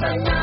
Bye.